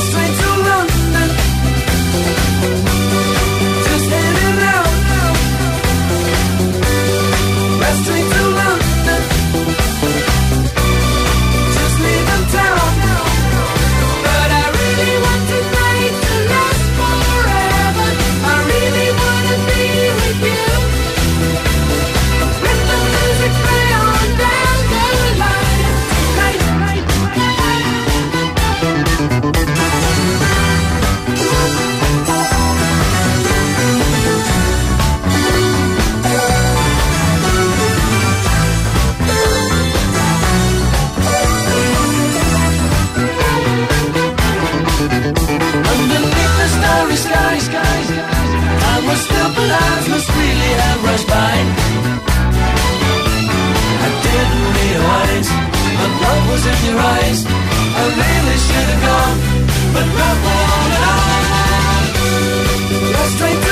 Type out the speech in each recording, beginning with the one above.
straight to lives must really have rushed by. I didn't realize, but love was in your eyes. I really should have gone, but love won't at all. You're straight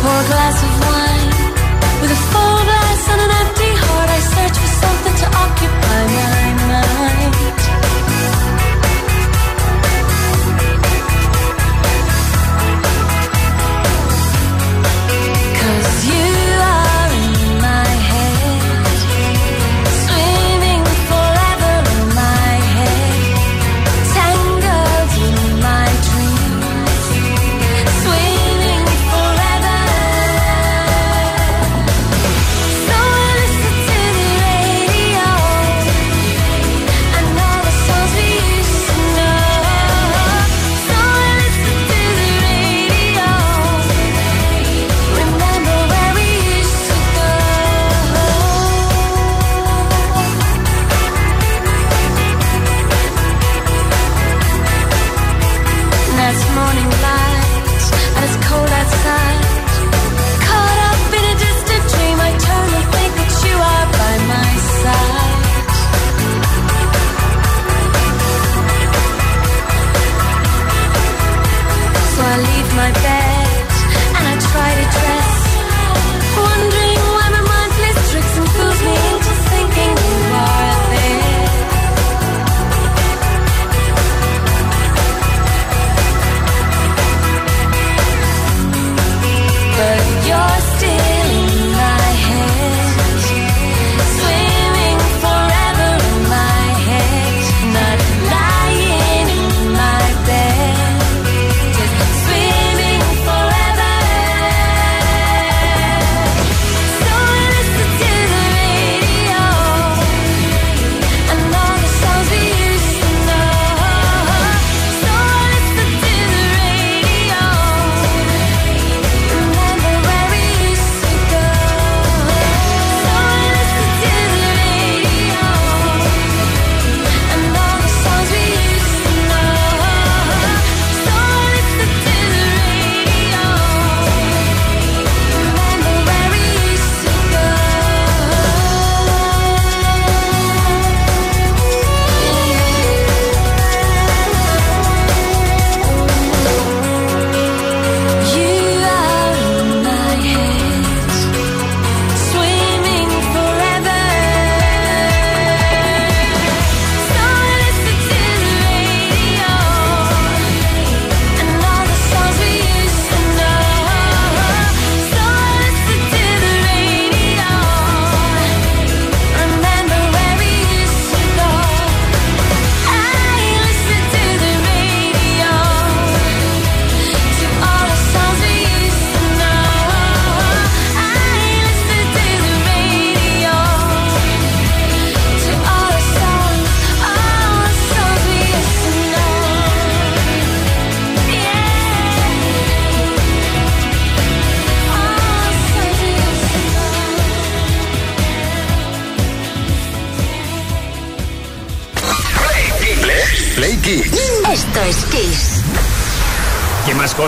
pour a glass of wine. With a full glass and an empty heart, I search for something to occupy my mind.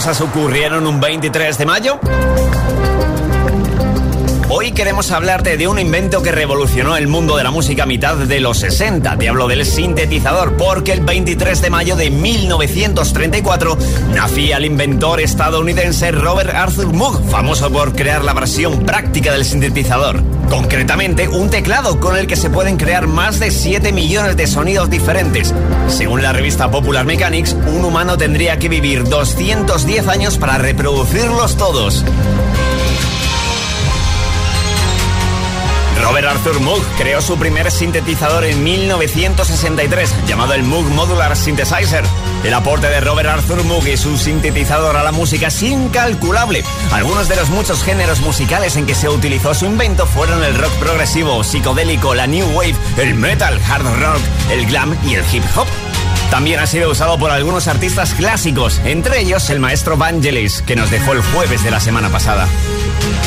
Cosas ocurrieron un 23 de mayo? Hoy queremos hablarte de un invento que revolucionó el mundo de la música a mitad de los 60. Te hablo del sintetizador, porque el 23 de mayo de 1934 nacía el inventor estadounidense Robert Arthur Moog, famoso por crear la versión práctica del sintetizador. Concretamente, un teclado con el que se pueden crear más de 7 millones de sonidos diferentes. Según la revista Popular Mechanics, un humano tendría que vivir 210 años para reproducirlos todos. Robert Arthur Moog creó su primer sintetizador en 1963, llamado el Moog Modular Synthesizer. El aporte de Robert Arthur Moog y su sintetizador a la música es incalculable. Algunos de los muchos géneros musicales en que se utilizó su invento fueron el rock progresivo, psicodélico, la new wave, el metal, hard rock, el glam y el hip hop. También ha sido usado por algunos artistas clásicos, entre ellos el maestro Vangelis, que nos dejó el jueves de la semana pasada.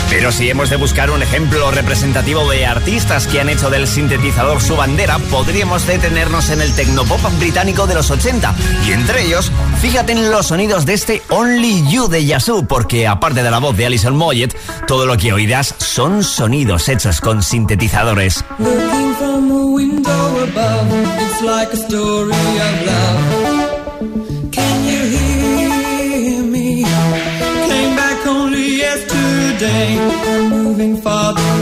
Pero si hemos de buscar un ejemplo representativo de artistas que han hecho del sintetizador su bandera, podríamos detenernos en el tecnopop británico de los 80. Y entre ellos, fíjate en los sonidos de este Only You de Yazoo, porque aparte de la voz de Alison Moyet, todo lo que oirás son sonidos hechos con sintetizadores. father.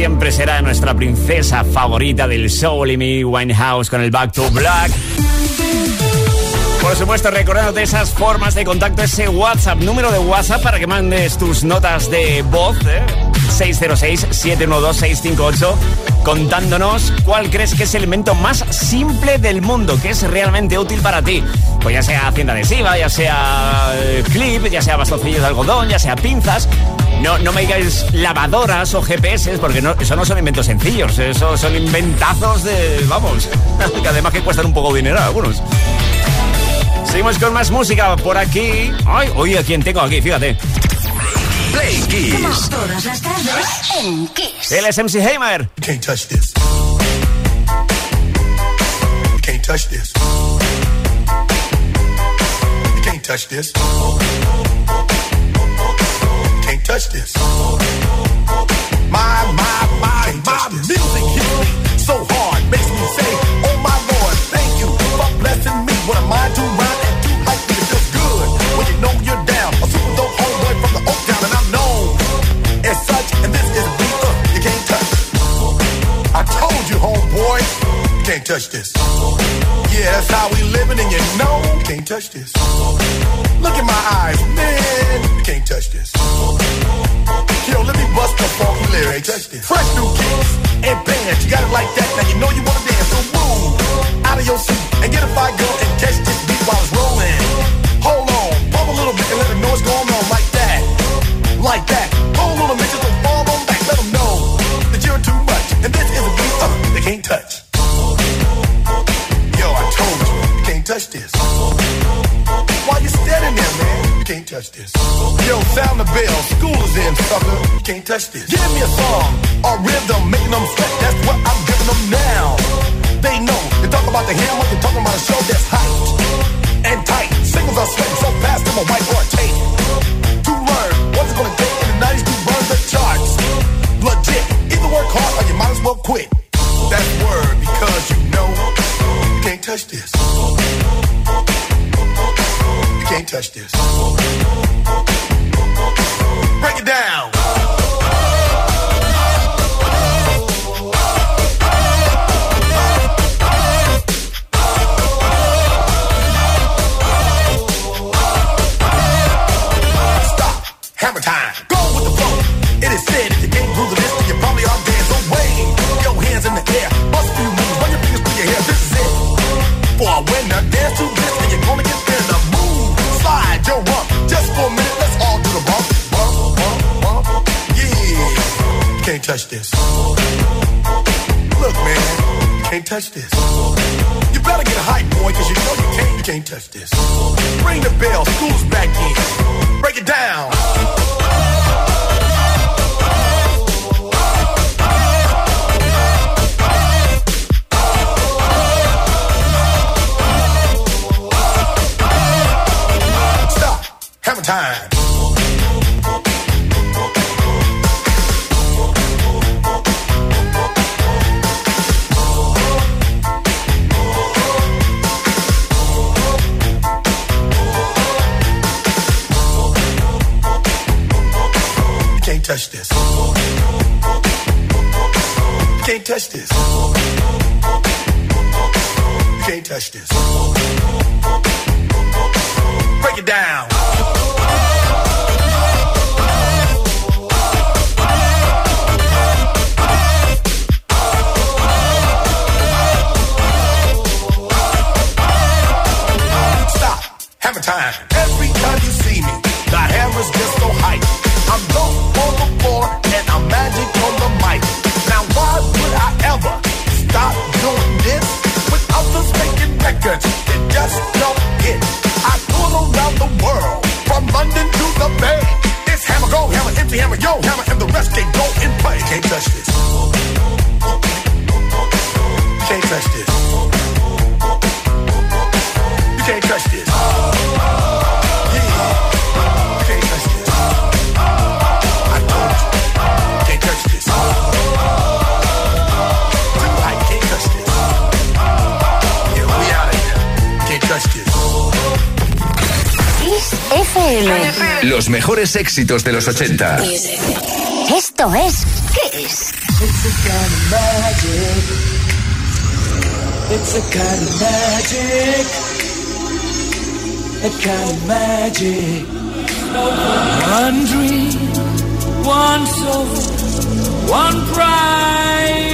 Siempre será nuestra princesa favorita del soul y mi Winehouse con el Back to Black. Por supuesto, recordándote esas formas de contacto, ese WhatsApp, número de WhatsApp para que mandes tus notas de voz, ¿eh? 606-712-658, contándonos cuál crees que es el elemento más simple del mundo, que es realmente útil para ti. Pues ya sea cinta adhesiva, ya sea eh, clip, ya sea bastoncillos de algodón, ya sea pinzas. No, no me digáis lavadoras o GPS, porque no, eso no son inventos sencillos, eso son inventazos de, vamos, que además que cuestan un poco de dinero algunos. Seguimos con más música por aquí. Ay, oye, ¿a quién tengo aquí? Fíjate. Play Kiss. Todas las tardes en Kiss. Él es MC Hammer. Can't touch this. Can't touch this. Can't touch this. Touch this. My, my, my, my music hits me so hard. Makes me say, oh my lord, thank you for blessing me. What am I to rhyme and to hype me? It feels good when you know you're down. A super dope homeboy from the Oak Town and I'm known as such. And this is a beat uh, you can't touch. I told you, homeboy, you can't touch this. Yeah, that's how we living, and you know you can't touch this. Look in my eyes, man, you can't touch this. Funky lyrics. Fresh new kicks and bands, you got it like that. Now you know you wanna dance, so move out of your seat and get a fire girl and catch this beat while it's rolling. Sound the bell. School is in, sucker. Can't touch this. Give me a song, a rhythm, making them sweat. That's what I'm giving them now. They know. You talk about the hammer, touch this. You can't touch this. You can't touch this. Break it down. Stop. Hammer time. Time records that just don't hit? I tour around the world from London to the Bay. It's hammer go, hammer empty, hammer yo, hammer, and the rest can go in play. Can't touch this. Can't touch this. FM. Los mejores éxitos de los 80. Esto es Kiss. It's a kind of magic. It's a kind of magic. A kind of magic. One dream, one soul, one prize,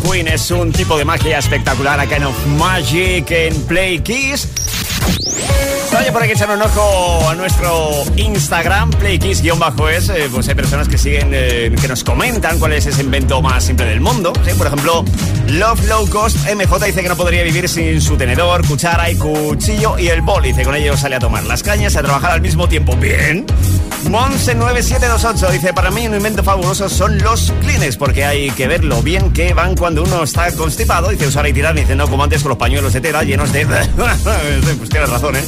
Queen es un tipo de magia espectacular, a kind of magic en Play Kiss. Oye, por aquí echar un ojo a nuestro Instagram, playkiss-es. Eh, pues hay personas que siguen, eh, que nos comentan cuál es ese invento más simple del mundo. Por ejemplo, Love Low Cost MJ dice que no podría vivir sin su tenedor, cuchara y cuchillo y el bol. Dice, con ello sale a tomar las cañas y a trabajar al mismo tiempo. Bien. Monse9728 dice, para mí un invento fabuloso son los clines, porque hay que ver lo bien que van cuando uno está constipado. Dice, usar y tirar, dice, no como antes con los pañuelos de tela llenos de... pues tienes razón, ¿eh?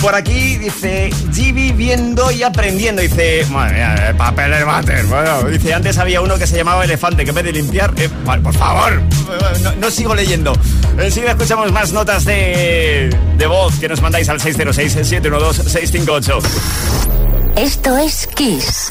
por aquí dice Gibi viendo y aprendiendo. Dice, madre mía, el papel del váter. Bueno, dice, antes había uno que se llamaba elefante, que en vez de limpiar, eh, por favor, no, sigo leyendo. Enseguida escuchamos más notas de, de voz que nos mandáis al 606-712-658. Esto es Kiss.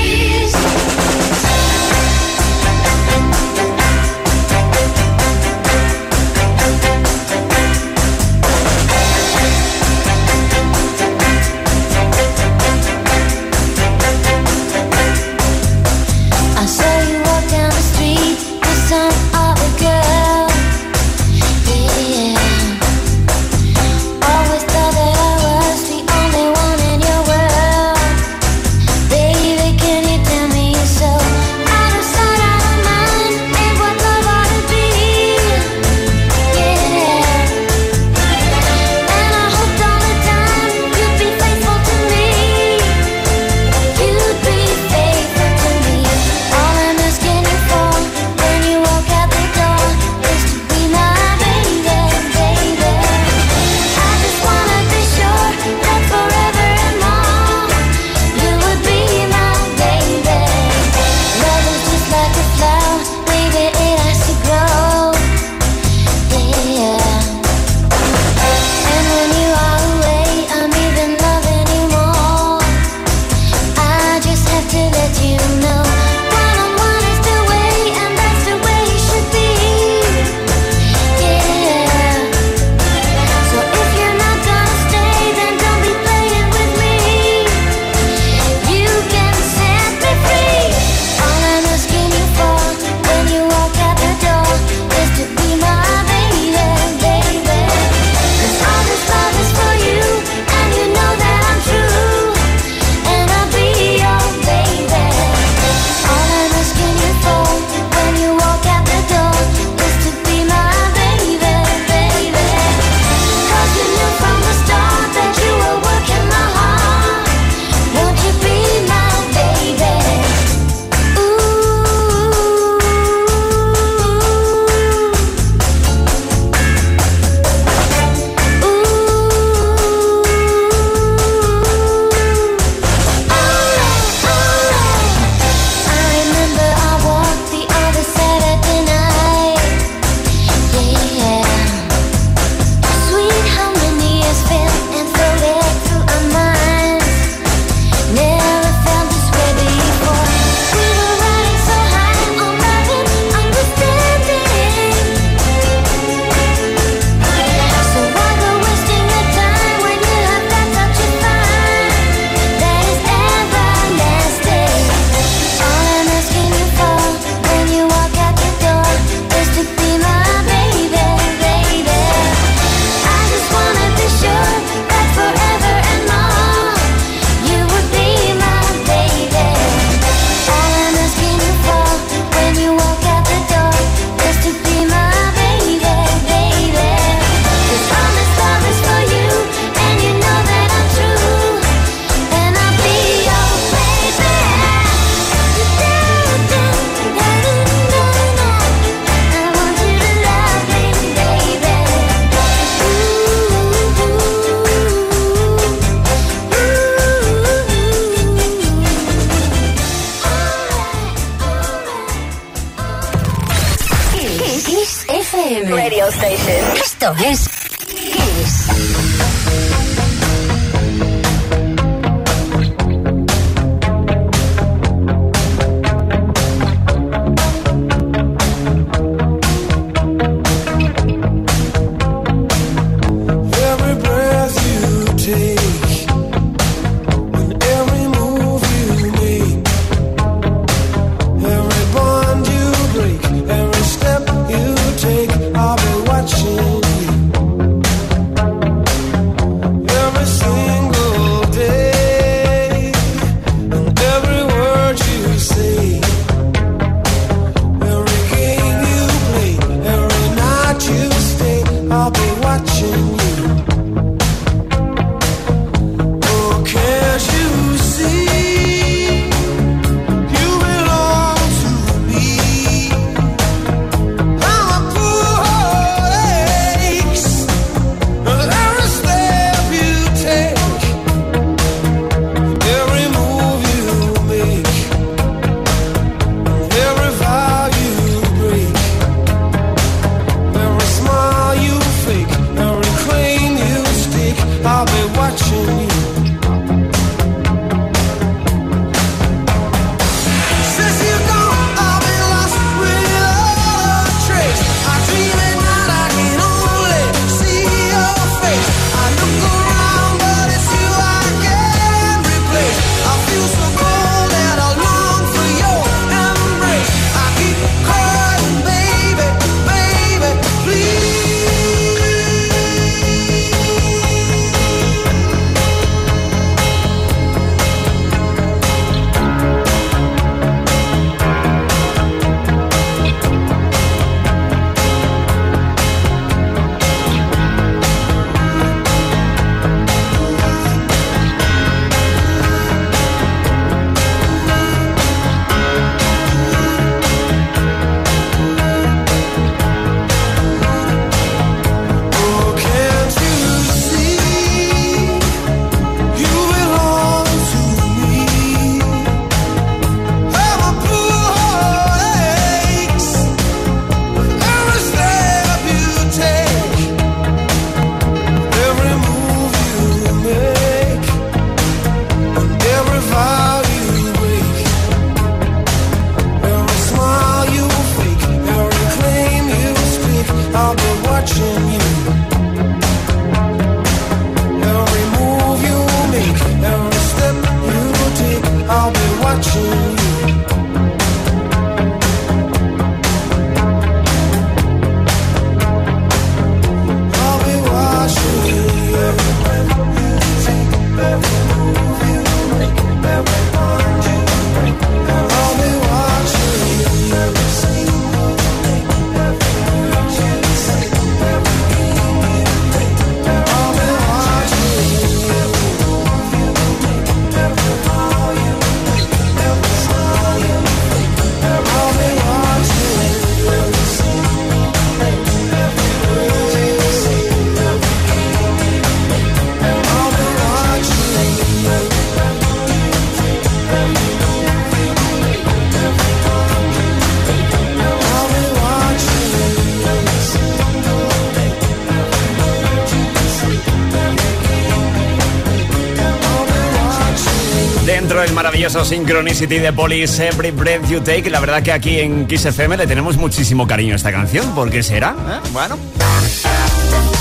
4, el maravilloso Synchronicity de Police, Every Breath You Take. La verdad que aquí en Kiss FM le tenemos muchísimo cariño a esta canción. ¿Por qué será? ¿Eh? Bueno.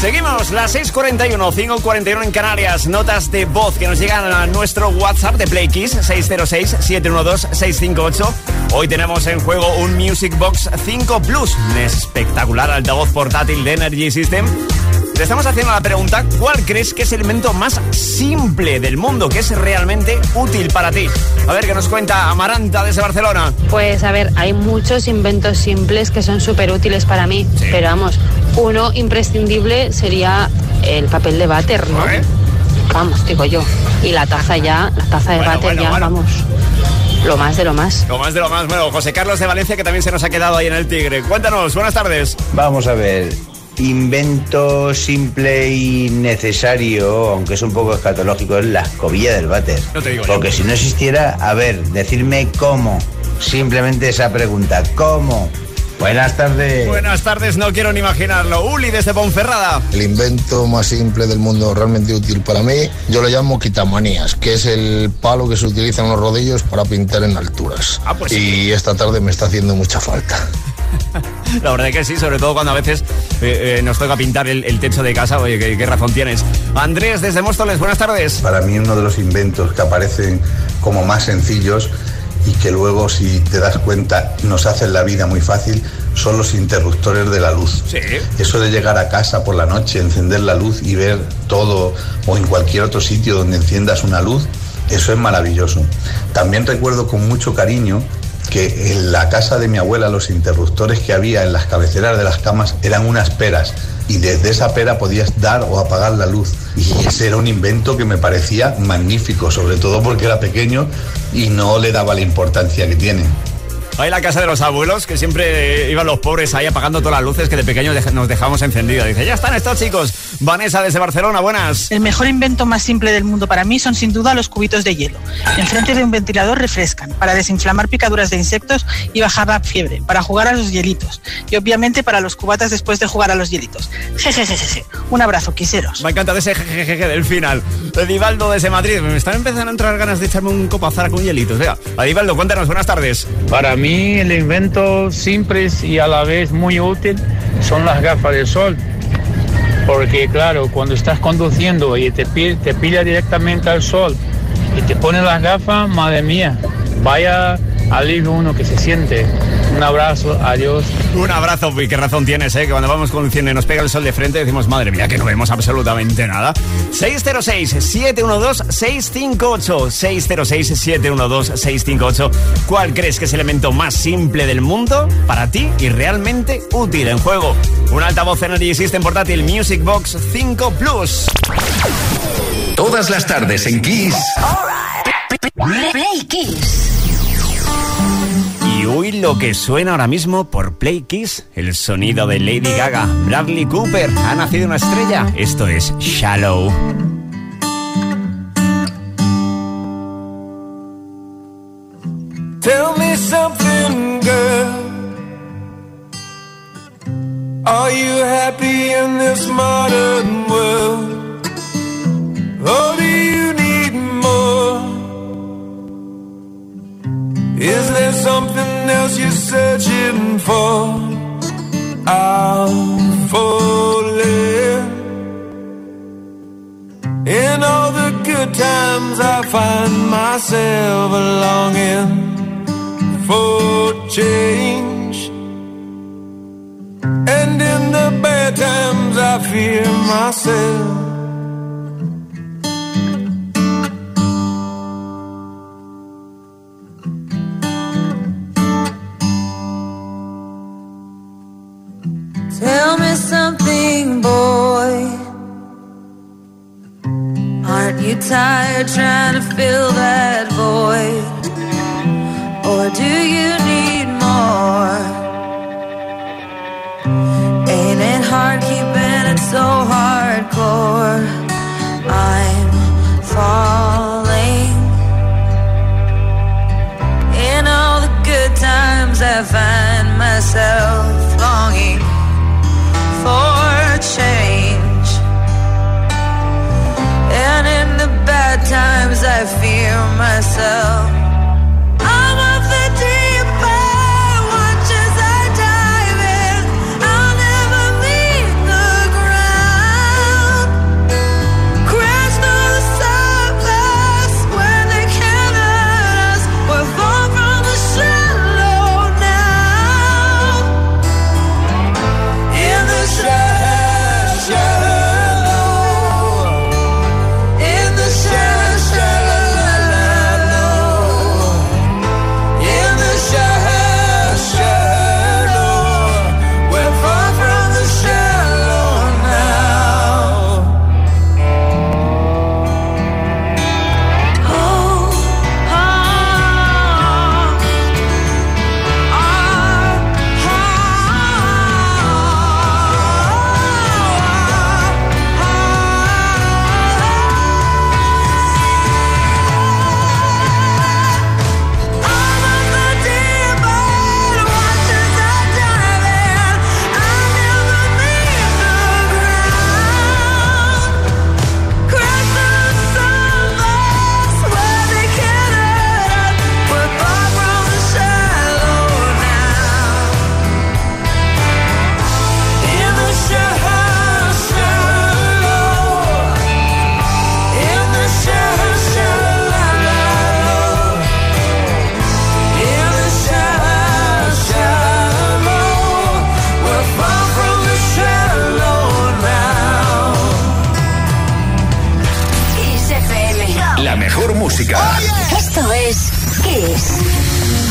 Seguimos, las 6.41, 5.41 en Canarias. Notas de voz que nos llegan a nuestro WhatsApp de Play Kiss, 606-712-658. Hoy tenemos en juego un Music Box 5 Plus, un espectacular altavoz portátil de Energy System te estamos haciendo la pregunta, ¿cuál crees que es el elemento más simple del mundo, que es realmente útil para ti? A ver, ¿qué nos cuenta Amaranta desde Barcelona? Pues a ver, hay muchos inventos simples que son súper útiles para mí, Sí. pero vamos, uno imprescindible sería el papel de váter, ¿no? ¿Eh? Vamos, digo yo. Y la taza ya, la taza de Bueno, váter bueno, ya, bueno. vamos, lo más de lo más. Lo más de lo más, bueno, José Carlos de Valencia, que también se nos ha quedado ahí en el Tigre. Cuéntanos, buenas tardes. Vamos a ver. Invento simple y necesario, aunque es un poco escatológico, es la escobilla del váter. No te digo yo. Porque si no existiera, a ver, decirme cómo. Simplemente esa pregunta, ¿cómo? Buenas tardes. Buenas tardes, no quiero ni imaginarlo. Uli desde Ponferrada. El invento más simple del mundo, realmente útil para mí, yo lo llamo quitamanías, que es el palo que se utiliza en los rodillos para pintar en alturas. Ah, pues sí. y esta tarde me está haciendo mucha falta. La verdad que sí, sobre todo cuando a veces eh, eh, nos toca pintar el, el techo de casa. Oye, ¿qué, qué razón tienes. Andrés desde Móstoles, buenas tardes. Para mí uno de los inventos que aparecen como más sencillos y que luego si te das cuenta nos hacen la vida muy fácil son los interruptores de la luz. Sí. Eso de llegar a casa por la noche, encender la luz y ver todo o en cualquier otro sitio donde enciendas una luz, eso es maravilloso. También recuerdo con mucho cariño que en la casa de mi abuela los interruptores que había en las cabeceras de las camas eran unas peras y desde esa pera podías dar o apagar la luz. Y ese era un invento que me parecía magnífico, sobre todo porque era pequeño y no le daba la importancia que tiene. Ahí la casa de los abuelos, que siempre iban los pobres ahí apagando todas las luces que de pequeños nos dejamos encendidas. Dice, ya están estos chicos. Vanessa desde Barcelona, buenas. El mejor invento más simple del mundo para mí son sin duda los cubitos de hielo. Enfrente de un ventilador refrescan para desinflamar picaduras de insectos y bajar la fiebre, para jugar a los hielitos y obviamente para los cubatas después de jugar a los hielitos. Jejejeje. Un abrazo, quiseros. Me ha encantado ese jejeje del final. Edivaldo desde Madrid. Me están empezando a entrar ganas de echarme un copazara con hielitos. Venga, Edivaldo, cuéntanos, buenas tardes. Para mí el invento simple y a la vez muy útil son las gafas de sol. Porque claro, cuando estás conduciendo y te, te pilla directamente al sol y te pones las gafas, madre mía, vaya alivio uno que se siente. Un abrazo, adiós. Un abrazo, uy, qué razón tienes, ¿eh? Que cuando vamos conduciendo y nos pega el sol de frente decimos, madre mía, que no vemos absolutamente nada. 606-712-658. 606-712-658. ¿Cuál crees que es el elemento más simple del mundo para ti y realmente útil en juego? Un altavoz Energy System portátil Music Box 5 Plus. Todas las tardes en Kiss. Play Kiss. Y uy, lo que suena ahora mismo por Play Kiss, el sonido de Lady Gaga. Bradley Cooper, ha nacido una estrella. Esto es Shallow. Tell me something, girl. Are you happy in this modern world? You're searching for? I'm falling. In all the good times, I find myself longing for change. And in the bad times, I fear myself. Boy. Aren't you tired trying to fill that void? Or do you need more? Ain't it hard keeping it so hardcore? I'm falling. In all the good times, I find myself myself. Kiss.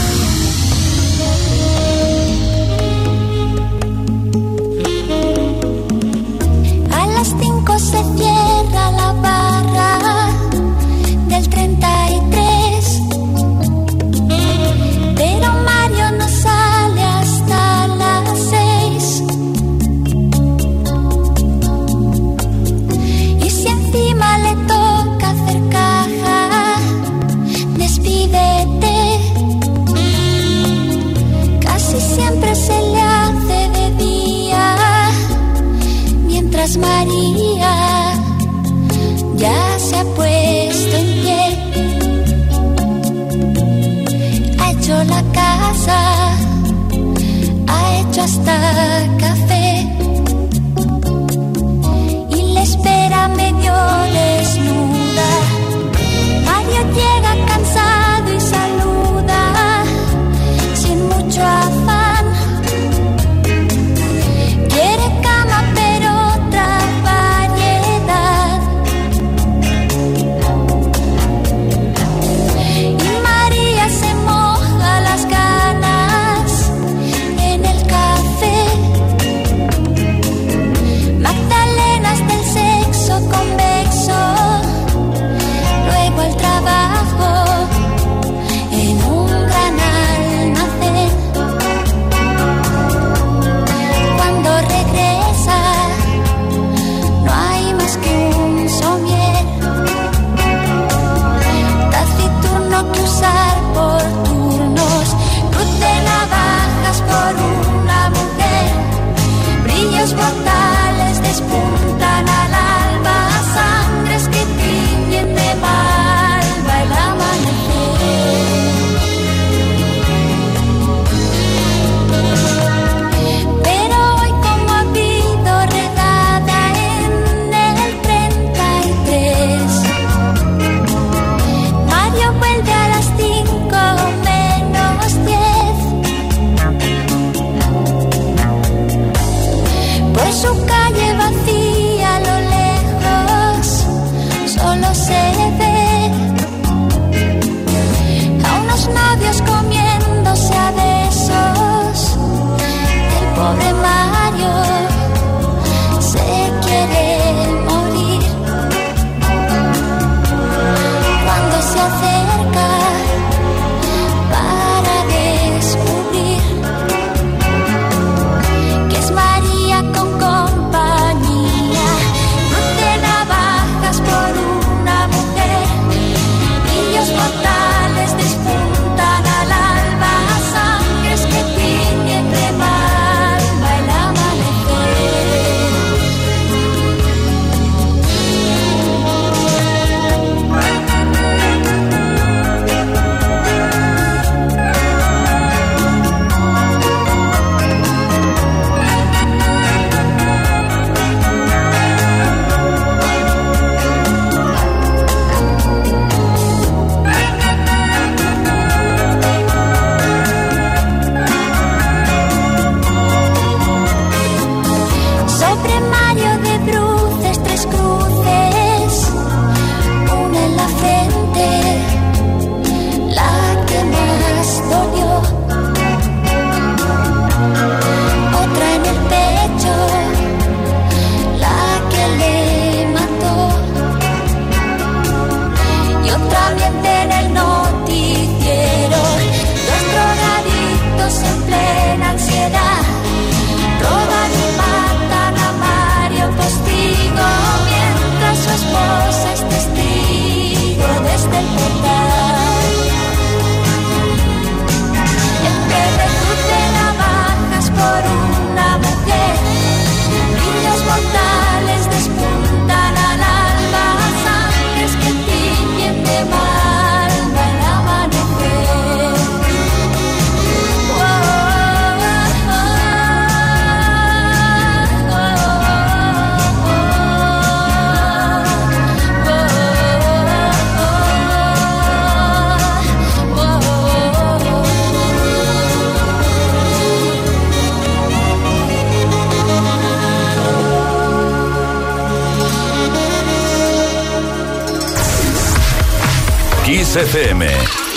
Kiss FM.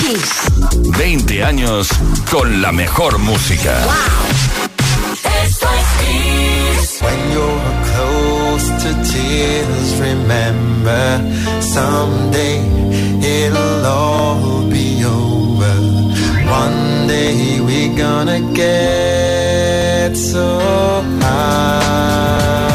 Kiss. 20 años con la mejor música. Wow. Esto es Kiss. When you're close to tears, remember someday it'll all be over. One day we're gonna get so high.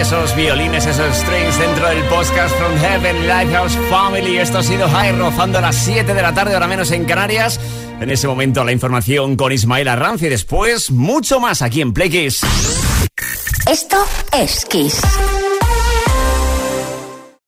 esos violines, esos strings dentro del podcast From Heaven Lifehouse Family. Esto ha sido High rozando a las 7 de la tarde, ahora menos en Canarias. En ese momento la información con Ismael Arranz y después mucho más aquí en Play Kiss. Esto es Kiss.